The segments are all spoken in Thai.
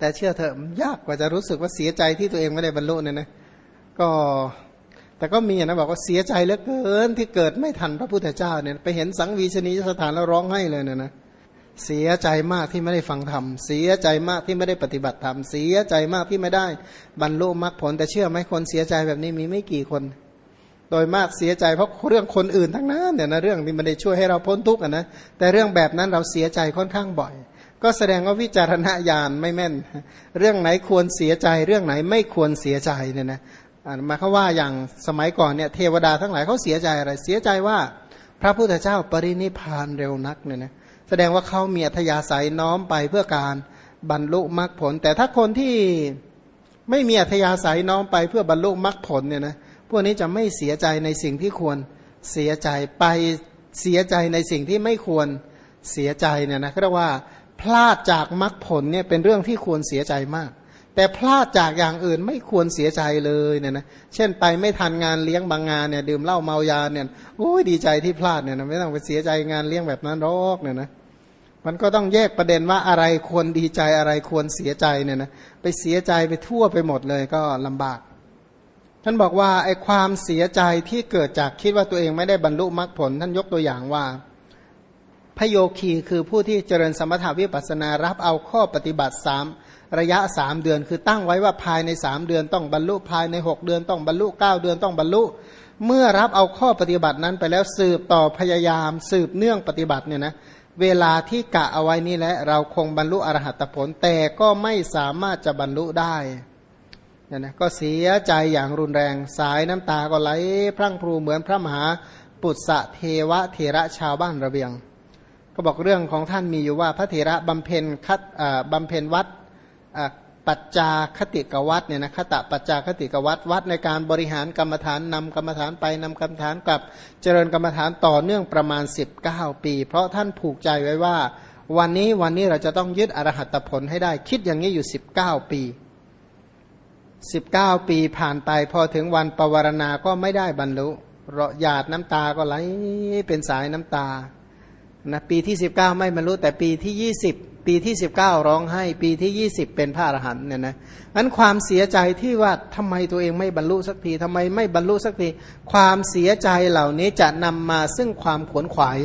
แต่เชื่อเถอะยากกว่าจะรู้สึกว่าเสียใจที่ตัวเองไม่ได้บรรลุเนี่ยนะก็แต่ก็มีนะบอกว่าเสียใจเหลือเกินที่เกิดไม่ทันพระพุทธเจ้าเนี่ยไปเห็นสังวีชนีสถานแล้วร้องไห้เลยเนี่ยนะเสียใจมากที่ไม่ได้ฟังธรรมเสียใจมากที่ไม่ได้ปฏิบัติธรรมเสียใจมากที่ไม่ได้บรรลุมรรคผล แต่เชื่อไหมคนเสียใจแบบนี้มีไม่กี่คน โดยมากเสียใจเพราะเรื่องคนอื่นทั้งนั้นเนี่ยนะเรื่องที่มันได้ช่วยให้เราพ้นทุกข์นะแต่เรื่องแบบนั้นเราเสียใจค่อนข้างบ่อย ก็แสดงว่าวิจารณญาณไม่แม่น เรื่องไหนควรเสียใจ เรื่องไหนไม่ควรเสียใจเนี่ยนะมาเขาว่าอย่างสมัยก่อนเนี่ยเทวดาทั้งหลายเขาเสียใจอะไร เสียใจว่าพระพุทธเจ้าปรินิพานเร็วนักเนี่ยนะแสดงว่าเขามีอัธยาศัยน้อมไปเพื่อการบรรลุมรรคผล แต่ถ้าคนที่ไม่มีอัธยาศัยน้อมไปเพื่อบรรลุมรรคผลเนี่ยนะพวกนี้จะไม่เสียใจในสิ่งที่ควรเสียใจไปเสียใจในสิ่งที่ไม่ควรเสียใจเนี่ยนะเรียกว่า พลาดจากมรรคผลเนี่ยเป็นเรื่องที่ควรเสียใจมาก แต่พลาดจากอย่างอื่นไม่ควรเสียใจเลยเนี่ยนะเช่นไปไม่ทันงานเลี้ยงบางงานเนี่ยดื่มเหล้าเมายาเนี่ยโอ้ยดีใจที่พลาดเนี่ยนะไม่ต้องไปเสียใจงานเลี้ยงแบบนั้นหรอกเนี่ยนะมันก็ต้องแยกประเด็นว่าอะไรควรดีใจอะไรควรเสียใจเนี่ยนะไปเสียใจไปทั่วไปหมดเลยก็ลำบาก ท่านบอกว่าไอ้ความเสียใจที่เกิดจากคิดว่าตัวเองไม่ได้บรรลุมรรคผล ท่านยกตัวอย่างว่า พโยคีคือผู้ที่เจริญสมถาวิปัสนารับเอาข้อปฏิบัติสามระยะสามเดือน คือตั้งไว้ว่าภายในสามเดือนต้องบรรลุภายในหกเดือนต้องบรรลุเก้าเดือนต้องบรรลุ เมื่อรับเอาข้อปฏิบัตินั้นไปแล้วสืบต่อพยายาม สืบเนื่องปฏิบัติเนี่ยนะเวลาที่กะเอาไว้นี่แหละเราคงบรรลุอรหัตผลแต่ก็ไม่สามารถจะบรรลุได้เนี่ยนะก็เสียใจอย่างรุนแรงสายน้ำตาก็ไหลพรั่งพรูเหมือนพระมหาปุตสะเทวะเทระชาวบ้านระเบียง ก็บอกเรื่องของท่านมีอยู่ว่าพระเทระบำเพ็ญคัดบำเพ็ญวัดปัจจาคติกวัตเนี่ยนะคตะปัจจาคติกวัตวัดในการบริหารกรรมฐานนำกรรมฐานไปนำกรรมฐานกลับเจริญกรรมฐานต่อเนื่องประมาณ 19 ปี เพราะท่านผูกใจไว้ว่า วันนี้วันนี้เราจะต้องยึดอรหัตผลให้ได้คิดอย่างนี้อยู่ 19 ปี 19 ปีผ่านไปพอถึงวันปวารณาก็ไม่ได้บรรลุหยาดน้ำตาก็ไหลเป็นสายน้ำตา นะปีที่ 19 ไม่บรรลุแต่ปีที่ 20 ปีที่สิบเก้าร้องไห้ ปีที่ยี่สิบเป็นพระอรหันต์เนี่ยนะนั้นความเสียใจที่ว่าทำไมตัวเองไม่บรรลุสักทีทำไมไม่บรรลุสักทีความเสียใจเหล่านี้จะนำมาซึ่งความขวนขวาย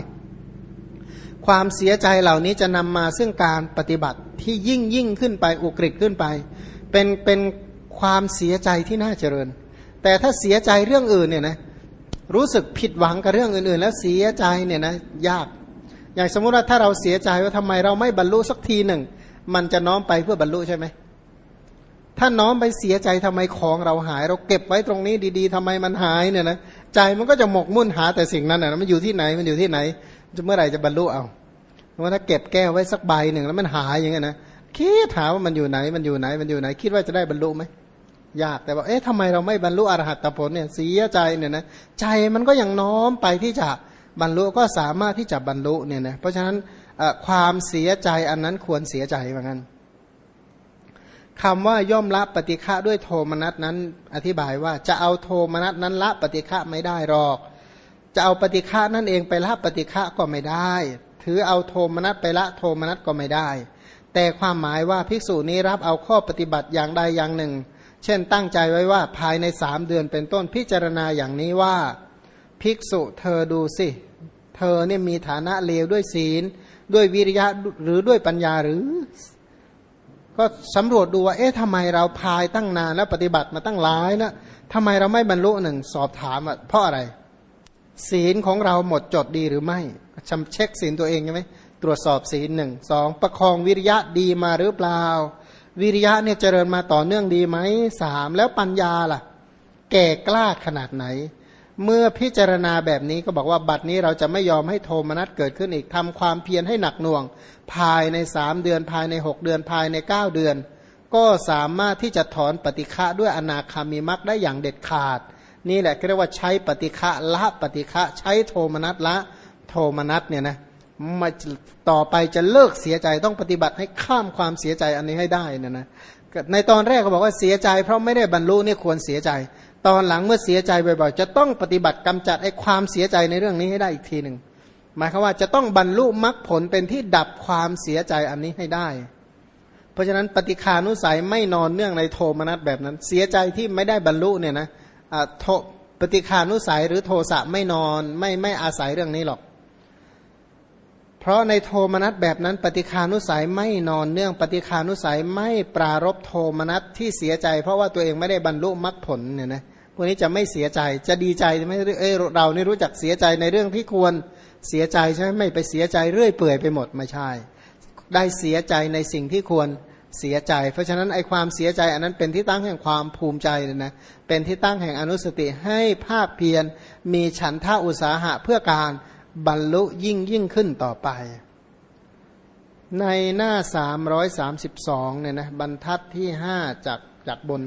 ความเสียใจเหล่านี้จะนำมาซึ่งการปฏิบัติที่ยิ่งยิ่งขึ้นไปอุกฤษขึ้นไป เป็นเป็นความเสียใจที่น่าเจริญ แต่ถ้าเสียใจเรื่องอื่นเนี่ยนะรู้สึกผิดหวังกับเรื่องอื่น ๆ แล้วเสียใจเนี่ยนะยาก อย่างสมมุติว่าถ้าเราเสียใจว่าทำไมเราไม่บรรลุสักทีหนึ่ง มันจะน้อมไปเพื่อบรรลุใช่ไหมถ้าน้อมไปเสียใจทำไมของเราหาย เราเก็บไว้ตรงนี้ดีๆทำไมมันหายเนี่ยนะใจมันก็จะหมกมุ่นหาแต่สิ่งนั้นนะมันอยู่ที่ไหนมันอยู่ที่ไหนจะเมื่อไหร่จะบรรลุเอาว่าถ้าเก็บแก้วไว้สักใบหนึ่งแล้วมันหายอย่างเงี้ยนะคิดถามว่ามันอยู่ไหนมันอยู่ไหนมันอยู่ไหน คิดว่าจะได้บรรลุไหมยากแต่ว่าเอ๊ะทำไมเราไม่บรรลุอรหัตผลเนี่ยเสียใจเนี่ยนะใจมันก็ยังน้อมไปที่จะ บรรลุก็สามารถที่จะบรรลุเนี่ยนะเพราะฉะนั้นความเสียใจอันนั้นควรเสียใจเหมือนกันคำว่าย่อมละปฏิฆะด้วยโทมนัสนั้น อธิบายว่าจะเอาโทมนัสนั้นละปฏิฆะไม่ได้หรอก จะเอาปฏิฆะนั่นเองไปละปฏิฆะก็ไม่ได้ ถือเอาโทมนัสไปละโทมนัสก็ไม่ได้ แต่ความหมายว่าภิกษุนี้รับเอาข้อปฏิบัติอย่างใดอย่างหนึ่ง เช่นตั้งใจไว้ว่าภายในสามเดือนเป็นต้นพิจารณาอย่างนี้ว่า ภิกษุเธอดูสิ เธอเนี่ยมีฐานะเลวด้วยศีล ด้วยวิริยะหรือด้วยปัญญาหรือ ก็สำรวจดูว่า เอ๊ะทำไมเราพายตั้งนานแล้วปฏิบัติมาตั้งหลายแล้วทำไมเราไม่บรรลุหนึ่งสอบถามอะเพราะอะไร ศีลของเราหมดจดดีหรือไม่ชำเช็คศีลตัวเองใช่ไหมตรวจสอบศีลหนึ่งสองประคองวิริยะดีมาหรือเปล่า วิริยะเนี่ยเจริญมาต่อเนื่องดีไหมสามแล้วปัญญาล่ะ แก่กล้าขนาดไหน เมื่อพิจารณาแบบนี้ก็บอกว่าบัดนี้เราจะไม่ยอมให้โทมนัสเกิดขึ้นอีกทำความเพียรให้หนักหน่วง ภายในสามเดือนภายในหกเดือนภายในเก้าเดือน ก็สามารถที่จะถอนปฏิฆะด้วยอนาคามีมักได้อย่างเด็ดขาด นี่แหละเรียกว่าใช้ปฏิฆะละปฏิฆะใช้โทมนัสละโทมนัสเนี่ยนะมาต่อไปจะเลิกเสียใจต้องปฏิบัติให้ข้ามความเสียใจอันนี้ให้ได้นะนะ ในตอนแรกก็บอกว่าเสียใจ เพราะไม่ได้บรรลุนี่ควรเสียใจ ตอนหลังเมื่อเสียใจบ่อยๆจะต้องปฏิบัติกำจัดไอ้ความเสียใจในเรื่องนี้ให้ได้อีกทีหนึ่งหมายความว่าจะต้องบรรลุมรรคผลเป็นที่ดับความเสียใจอันนี้ให้ได้ เพราะฉะนั้นปฏิคานุสัยไม่นอนเนื่องในโทมนัสแบบนั้น เสียใจที่ไม่ได้บรรลุเนี่ยนะโทปฏิคานุสัยหรือโทสะไม่นอนไม่ไม่อาศัยเรื่องนี้หรอก เพราะในโทมนัสแบบนั้นปฏิคานุสัยไม่นอนเนื่องปฏิคานุสัยไม่ปรารบโทมนัสที่เสียใจ เพราะว่าตัวเองไม่ได้บรรลุมรรคผลเนี่ยนะพวกนี้จะไม่เสียใจจะดีใจไม่เออเรานี่รู้จักเสียใจในเรื่องที่ควรเสียใจใช่ไหมไม่ไปเสียใจเรื่อยเปื่อยไปหมดไม่ใช่ ได้เสียใจในสิ่งที่ควรเสียใจ เพราะฉะนั้นไอความเสียใจอันนั้นเป็นที่ตั้งแห่งความภูมิใจเลยนะเป็นที่ตั้งแห่งอนุสติให้ภาคเพียรมีฉันท่าอุตสาหะเพื่อการ บรรลุยิ่งยิ่งขึ้นต่อไป ในหน้า332เนี่ยนะบรรทัดที่5จากจากบน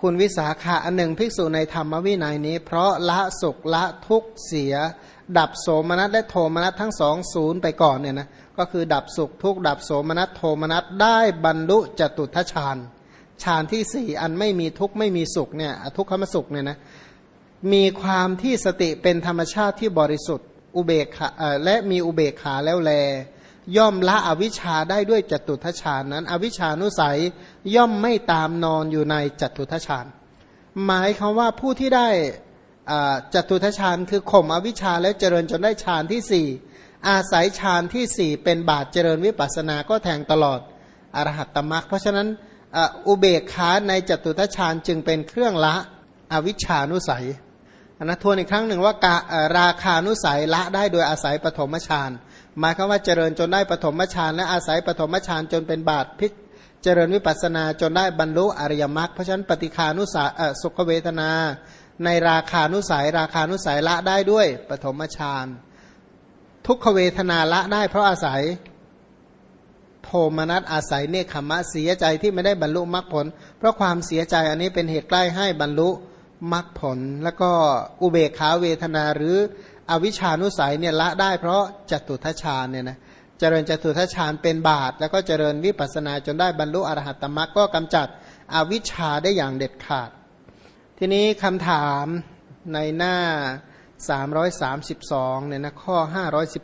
คุณวิสาขาอันหนึ่งภิกษุในธรรมวินัยนี้ เพราะละสุขละทุกเสีย ดับโสมนัสและโทมนัสทั้งสองศูนย์ไปก่อนเนี่ยนะก็คือดับสุขทุกดับโสมนัสโทมนัสได้บรรลุจตุทัชฌานฌานที่สี่อันไม่มีทุกไม่มีสุขเนี่ยทุกขมสุขเนี่ยนะ มีความที่สติเป็นธรรมชาติที่บริสุทธิ์อุเบกขาและมีอุเบกขาแล้วแล ย่อมละอวิชชาได้ด้วยจตุทชานนั้น อวิชชานุสัยย่อมไม่ตามนอนอยู่ในจตุทชานหมายคำว่าผู้ที่ได้จตุทชานคือข่มอวิชชาแล้วเจริญจนได้ฌานที่สี่อาศัยฌานที่สี่เป็นบาทเจริญวิปัสสนาก็แทงตลอดอรหัตตมรักเพราะฉะนั้นอุเบกขาในจตุทชานจึงเป็นเครื่องละอวิชชานุสัย นะทวนอีกครั้งหนึ่งว่าราคานุสัยละได้โดยอาศัยปฐมฌานหมายคือว่าเจริญจนได้ปฐมฌานและอาศัยปฐมฌานจนเป็นบาทพิเจริญวิปัสนาจนได้บรรลุอริยมรรคเพราะฉะนั้นปฏิคานุสัยสุขเวทนา ในราคานุสัย ราคานุสัยละได้ด้วยปฐมฌานทุกขเวทนาละได้เพราะอาศัยโทมนัสอาศัยเนคขมะเสียใจที่ไม่ได้บรรลุมรรคผล เพราะความเสียใจอันนี้เป็นเหตุใกล้ให้บรรลุ มรรคผล แล้วก็อุเบกขาเวทนาหรืออวิชานุสัยเนี่ยละได้เพราะจตุทัชฌานเนี่ยนะเจริญจตุทัชฌานเป็นบาทแล้วก็เจริญวิปัสนาจนได้บรรลุอรหัตตมรรคก็กำจัดอวิชชาได้อย่างเด็ดขาด ทีนี้คำถามในหน้า 332เนี่ยนะข้อ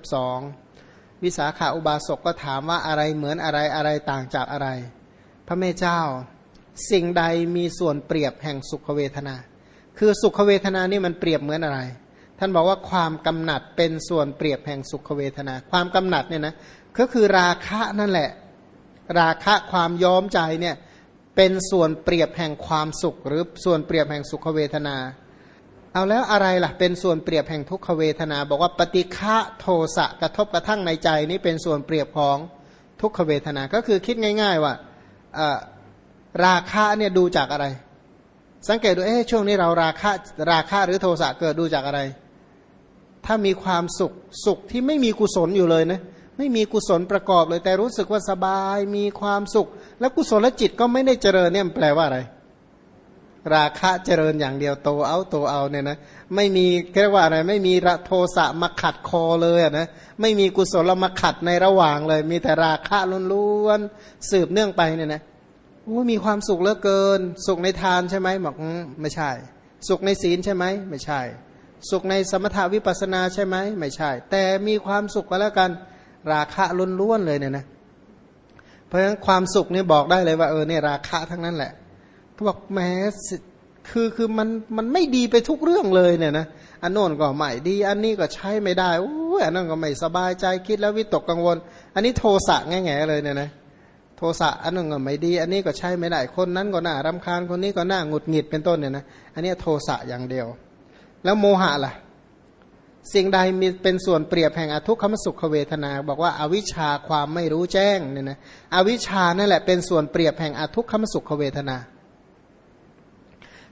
512 วิสาขาอุบาสกก็ถามว่าอะไรเหมือนอะไรอะไรต่างจากอะไร พระเมเจ้า สิ่งใดมีส่วนเปรียบแห่งสุขเวทนา คือสุขเวทนานี่มันเปรียบเหมือนอะไร ท่านบอกว่าความกำหนัดเป็นส่วนเปรียบแห่งสุขเวทนา ความกำหนัดเนี่ยนะก็คือราคะนั่นแหละ ราคะความย้อมใจเนี่ยเป็นส่วนเปรียบแห่งความสุข หรือส่วนเปรียบแห่งสุขเวทนา เอาแล้วอะไรล่ะ เป็นส่วนเปรียบแห่งทุกขเวทนา บอกว่าปฏิฆะโทสะกระทบกระทั่งในใจนี้เป็นส่วนเปรียบของทุกขเวทนา ก็คือคิดง่าย ๆ ว่าราคะเนี่ยดูจากอะไร สังเกตดูเอ๊ะช่วงนี้เราราคะราคะหรือโทสะเกิดดูจากอะไร ถ้ามีความสุขสุขที่ไม่มีกุศลอยู่เลยนะไม่มีกุศลประกอบเลยแต่รู้สึกว่าสบายมีความสุข แล้วกุศลจิตก็ไม่ได้เจริญเนี่ยแปลว่าอะไร ราคะเจริญอย่างเดียวโตเอาโตเอาเนี่ยนะไม่มีเรียกว่าอะไร ไม่มีระโทสะมาขัดคอเลยนะไม่มีกุศลมาขัดในระหว่างเลย มีแต่ราคะล้วนๆสืบเนื่องไปเนี่ยนะ อ้มีความสุขเหลือเกิน สุขในทานใช่ไหมบอกไม่ใช่ สุขในศีลใช่ไหมไม่ใช่ สุขในสมถาวิปัสนาใช่ไหมไม่ใช่ แต่มีความสุขก็แล้วกันราคะล้วนๆเลยเนี่ยนะ เพราะฉะนั้นความสุขนี่บอกได้เลยว่าเออเนี่ยราคะทั้งนั้นแหละเขาบอกแม้คือคือมันมันไม่ดีไปทุกเรื่องเลยเนี่ยนะอันโน้นก็ไม่ดี อันนี้ก็ใช้ไม่ได้โอ้ยอันนั้นก็ไม่สบายใจคิดแล้ววิตกกังวล อันนี้โทสะแง่ๆเลยเนี่ยนะ โทสะอันนั้นก็ไม่ดี อันนี้ก็ใช้ไม่ได้คนนั้นก็น่ารำคาญคนนี้ก็น่าหงุดหงิดเป็นต้นเนี่ยนะอันนี้โทสะอย่างเดียว แล้วโมหะล่ะ สิ่งใดมีเป็นส่วนเปรียบแห่งอทุกขมสุขเวทนา บอกว่าอาวิชชาความไม่รู้แจ้งเนี่ยนะอวิชชานั่นแหละเป็นส่วนเปรียบแห่งอทุกขมสุขเวทนา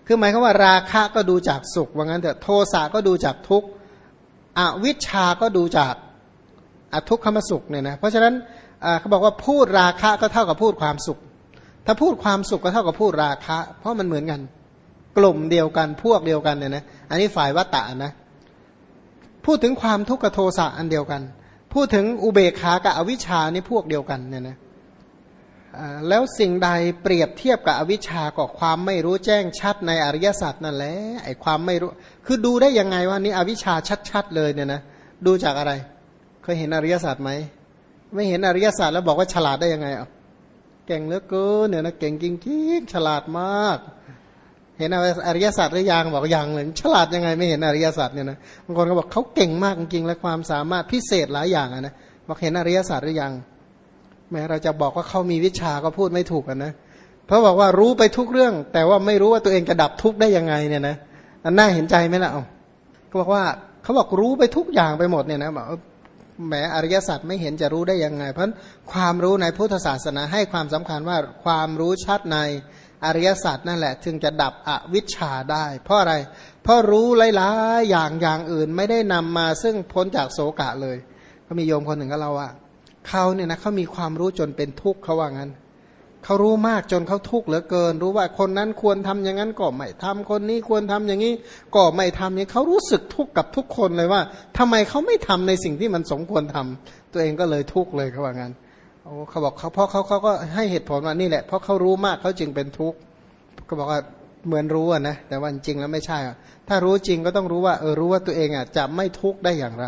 คือหมายความว่าราคะก็ดูจากสุขว่างั้นเถอะโทสะก็ดูจากทุกอวิชชาก็ดูจาก อทุกขมสุขเนี่ยนะเพราะฉะนั้นเขาบอกว่าพูดราคะก็เท่ากับพูดความสุข ถ้าพูดความสุขก็เท่ากับพูดราคะ เพราะมันเหมือนกัน กลุ่มเดียวกันพวกเดียวกันเนี่ยนะอันนี้ฝ่ายวัตตะนะพูดถึงความทุกขโทสะอันเดียวกัน พูดถึงอุเบกขากับอวิชชานี่พวกเดียวกันเนี่ยนะแล้วสิ่งใดเปรียบเทียบกับอวิชชากับความไม่รู้แจ้งชัดในอริยสัจนั่นแหละไอ้ความไม่รู้ คือดูได้ยังไงว่านี่อวิชชาชัดๆเลยเนี่ยนะดูจากอะไร เคยเห็นอริยสัจไหม ไม่เห็นอริยสัจแล้วบอกว่าฉลาดได้ยังไงอะเก่งเหลือเกินเนี่ยนะเก่งจริงๆฉลาดมาก เห็นอริยสัจหรือยังบอกยังเลยฉลาดยังไงไม่เห็นอริยสัจเนี่ยนะบางคนก็บอกเขาเก่งมากจริงๆและความสามารถพิเศษหลายอย่างนะบอกเห็นอริยสัจหรือยัง แม้เราจะบอกว่าเขามีวิชาก็พูดไม่ถูกนนะเพราะบอกว่ารู้ไปทุกเรื่อง แต่ว่าไม่รู้ว่าตัวเองจะดับทุกข์ได้ยังไงเนี่ยนะอันน่าเห็นใจไหมล่ะเขาบอกว่าเขาบอกรู้ไปทุกอย่างไปหมดเนี่ยนะบอก แหมอริยสัจไม่เห็นจะรู้ได้ยังไง เพราะความรู้ในพุทธศาสนาให้ความสำคัญว่าความรู้ชัดในอริยสัจนั่นแหละจึงจะดับอวิชชาได้ เพราะอะไร เพราะรู้หลายๆอย่างอย่างอื่นไม่ได้นำมาซึ่งพ้นจากโศกะเลย ก็มีโยมคนหนึ่งก็เล่าว่าเขาเนี่ยนะเขามีความรู้จนเป็นทุกข์เขาว่างั้น เขารู้มากจนเขาทุกข์เหลือเกิน รู้ว่าคนนั้นควรทำอย่างนั้นก็ไม่ทำคนนี้ควรทำอย่างนี้ก็ไม่ทำอย่เขารู้สึกทุกข์กับทุกคนเลยว่าทำไมเขาไม่ทำในสิ่งที่มันสมควรทำตัวเองก็เลยทุกข์เลยเขาว่างั้นโอ้เขาบอกเขาเพราะเขาเขาก็ให้เหตุผลว่านี่แหละเพราะเขารู้มากเขาจึงเป็นทุกข์ก็บอกว่าเหมือนรู้นะแต่ว่าจริงแล้วไม่ใช่ถ้ารู้จริงก็ต้องรู้ว่าเออรู้ว่าตัวเองอะจะไม่ทุกข์ได้อย่างไร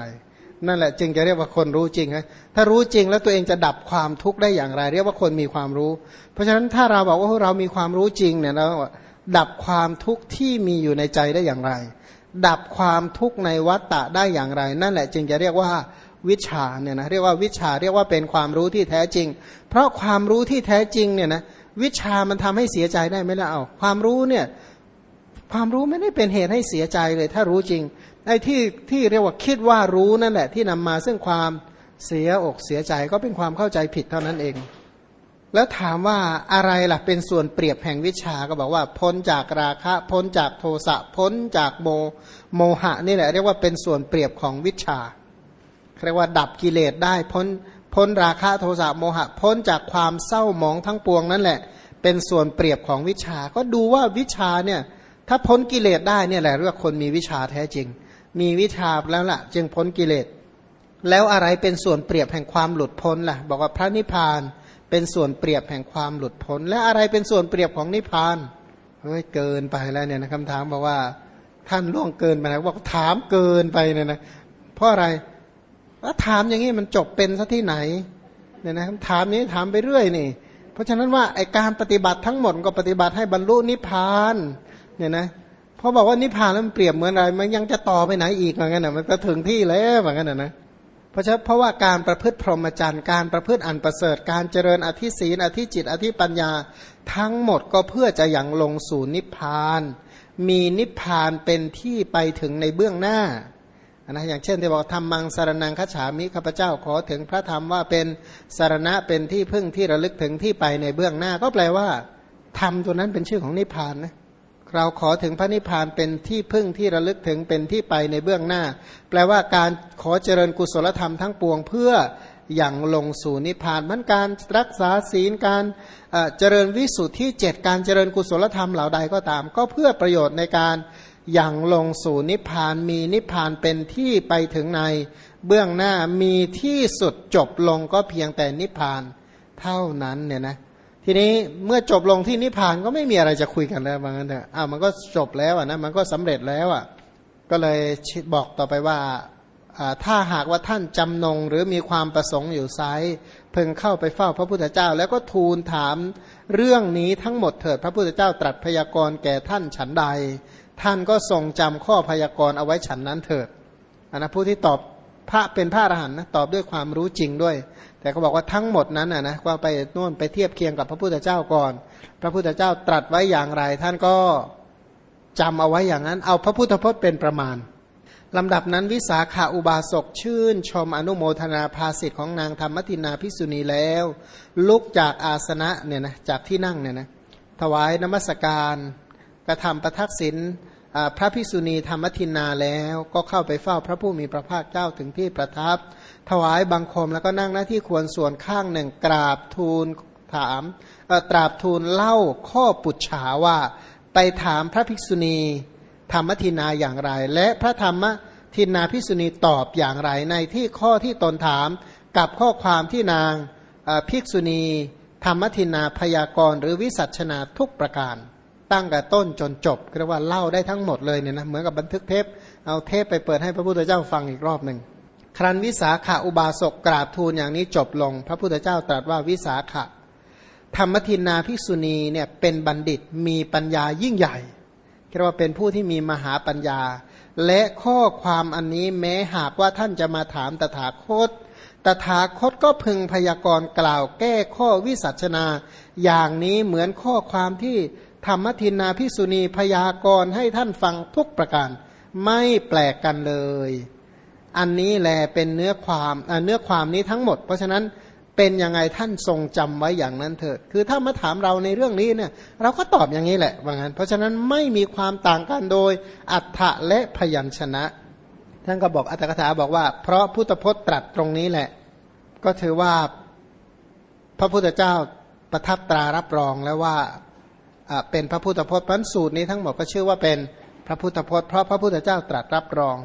นั่นแหละจึงจะเรียกว่าคนรู้จริงนะถ้ารู้จริงแล้วตัวเองจะดับความทุกข์ได้อย่างไร เรียกว่าคนมีความรู้ เพราะฉะนั้นถ้าเราบอกว่าเรามีความรู้จริงเนี่ยเราดับความทุกข์ที่มีอยู่ในใจได้อย่างไร ดับความทุกข์ในวัฏฏะได้อย่างไร นั่นแหละจึงจะเรียกว่าวิชาเนี่ยนะเรียกว่าวิชาเรียกว่าเป็นความรู้ที่แท้จริง เพราะความรู้ที่แท้จริงเนี่ยนะวิชามันทำให้เสียใจได้ไหมล่ะเอาความรู้เนี่ยความรู้ไม่ได้เป็นเหตุให้เสียใจเลย ถ้ารู้จริง ไอ้ที่ที่เรียกว่าคิดว่ารู้นั่นแหละ ที่นำมาซึ่งความเสียอกเสียใจก็เป็นความเข้าใจผิดเท่านั้นเอง แล้วถามว่าอะไรล่ะเป็นส่วนเปรียบแห่งวิชาก็บอกว่า พ้นจากราคะ พ้นจากโทสะพ้นจากโมโมหะนี่แหละเรียกว่าเป็นส่วนเปรียบของวิชาเรียกว่าดับกิเลสได้พ้นพ้นราคะโทสะโมหะ พ้นจากความเศร้าหมองทั้งปวงนั่นแหละ เป็นส่วนเปรียบของวิชา ก็ดูว่าวิชาเนี่ยถ้าพ้นกิเลสได้เนี่ยแหละเรียกว่าคนมีวิชาแท้จริง มีวิชาแล้วละ่ะ จึงพ้นกิเลส แล้วอะไรเป็นส่วนเปรียบแห่งความหลุดพ้นล่ะ บอกว่าพระนิพพานเป็นส่วนเปรียบแห่งความหลุดพ้น และอะไรเป็นส่วนเปรียบของนิพพานเฮ้ยเกินไปแล้วเนี่ยนะคำถามบอกว่า ท่านล่วงเกินไปแล้วบอกถามเกินไปเนี่ยนะเพราะอะไรถ้าถามอย่างนี้มันจบเป็นซะที่ไหนเนี่ยนะถามนี้ถามไปเรื่อยนี่ เพราะฉะนั้นว่าไอการปฏิบัติทั้งหมดก็ปฏิบัติให้บรรลุนิพพานเนี่ยนะ พอบอกว่านิพพานแล้วมันเปรียบเหมือนอะไร มันยังจะต่อไปไหนอีกเหมือนกันนะมันก็ถึงที่แล้วเหมือนกันนะเพราะฉะนั้นเพราะว่าการประพฤติพรหมจรรย์การประพฤติอันประเสริฐ การเจริญอธิศีนอธิจิต อธิปัญญา ทั้งหมดก็เพื่อจะยังลงสู่นิพพาน มีนิพพานเป็นที่ไปถึงในเบื้องหน้านะอย่างเช่นที่บอกทำมังสารนังขฉามิข้าพเจ้าขอถึงพระธรรมว่าเป็นสารณะเป็นที่พึ่งที่ระลึกถึงที่ไปในเบื้องหน้า ก็แปลว่าธรรมตัวนั้นเป็นชื่อของนิพพานนะ เราขอถึงพระนิพพานเป็นที่พึ่งที่ระลึกถึงเป็นที่ไปในเบื้องหน้า แปลว่าการขอเจริญกุศลธรรมทั้งปวงเพื่ออย่างลงสู่นิพพานมันการรักษาศีลการเจริญวิสุทธิเจ็ดการเจริญกุศลธรรมเหล่าใดก็ตาม ก็เพื่อประโยชน์ในการอย่างลงสู่นิพพานมีนิพพานเป็นที่ไปถึงในเบื้องหน้ามีที่สุดจบลงก็เพียงแต่นิพพานเท่านั้นเนี่ยนะ ทีนี้เมื่อจบลงที่นิพพานก็ไม่มีอะไรจะคุยกันแล้วบางนั้นเถอะอ้าวมันก็จบแล้วอะนะมันก็สำเร็จแล้วอะก็เลยบอกต่อไปว่าถ้าหากว่าท่านจำนงหรือมีความประสงค์อยู่ไซเพิ่งเข้าไปเฝ้าพระพุทธเจ้า แล้วก็ทูลถามเรื่องนี้ทั้งหมดเถิดพระพุทธเจ้าตรัสพยากรณ์แก่ท่านฉันใด ท่านก็ทรงจำข้อพยากรณ์เอาไว้ฉันนั้นเถิดอันนะผู้ที่ตอบ ระเป็นพระอรหันต์นะตอบด้วยความรู้จริงด้วย แต่เขาบอกว่าทั้งหมดนั้นนะนะว่าไปโน่นไปเทียบเคียงกับพระพุทธเจ้าก่อน พระพุทธเจ้าตรัสไว้อย่างไร ท่านก็จำเอาไว้อย่างนั้น เอาพระพุทธพจน์เป็นประมาณลำดับนั้นวิสาขาอุบาสกชื่น ชมอนุโมทนาภาสิทธิ์ของนางธรรมตินาพิสุณีแล้ว ลุกจากอาสนะเนี่ยนะจากที่นั่งเนี่ยนะถวายนมัสการ กระทำประทักษิณ พระพิสุณีธรรมทินนาแล้วก็เข้าไปเฝ้าพระผู้มีพระภาคเจ้าถึงที่ประทับ ถวายบังคมแล้วก็นั่งหน้าที่ควรส่วนข้างหนึ่งกราบทูลถามตราบทูลเล่าข้อปุจฉาว่า ไปถามพระภิกษุณีธรรมทินนาอย่างไร และพระธรรมทินนาภิกษุณีตอบอย่างไรในที่ข้อที่ตนถามกับข้อความที่นางภิกษุณี ธรรมทินาพยากรณ์หรือวิสัชนาทุกประการ ตั้งแต่ต้นจนจบเรียกว่าเล่าได้ทั้งหมดเลยเนี่ยนะเหมือนกับบันทึกเทปเอาเทปไปเปิดให้พระพุทธเจ้าฟังอีกรอบหนึ่งครั้นวิสาขาอุบาสกกราบทูลอย่างนี้จบลง พระพุทธเจ้าตรัสว่าวิสาขะ ธรรมทินนาภิกษุณีเนี่ยเป็นบัณฑิตมีปัญญายิ่งใหญ่เรียกว่าเป็นผู้ที่มีมหาปัญญา และข้อความอันนี้แม้หากว่าท่านจะมาถามตถาคต ตถาคตก็พึงพยากรณ์กล่าวแก้ข้อวิสัชนา อย่างนี้เหมือนข้อความที่ ธรรมทินนาภิกษุณีพยากรณ์ให้ท่านฟังทุกประการ ไม่แปลกกันเลย อันนี้แหละเป็นเนื้อความเนื้อความนี้ทั้งหมด เพราะฉะนั้นเป็นยังไงท่านทรงจำไว้อย่างนั้นเถิด คือถ้ามาถามเราในเรื่องนี้เนี่ย เราก็ตอบอย่างนี้แหละว่างั้น เพราะฉะนั้นไม่มีความต่างกันโดยอัฏฐะและพยัญชนะ ท่านก็บอกอัตถกถาบอกว่า เพราะพุทธพจน์ตรัสตรงนี้แหละ ก็ถือว่าพระพุทธเจ้าประทับตรารับรองแล้วว่า เป็นพระพุทธพจน์พันสูตรนี้ทั้งหมดก็ชื่อว่าเป็นพระพุทธพจน์เพราะพระพุทธเจ้าตรัสรับรอง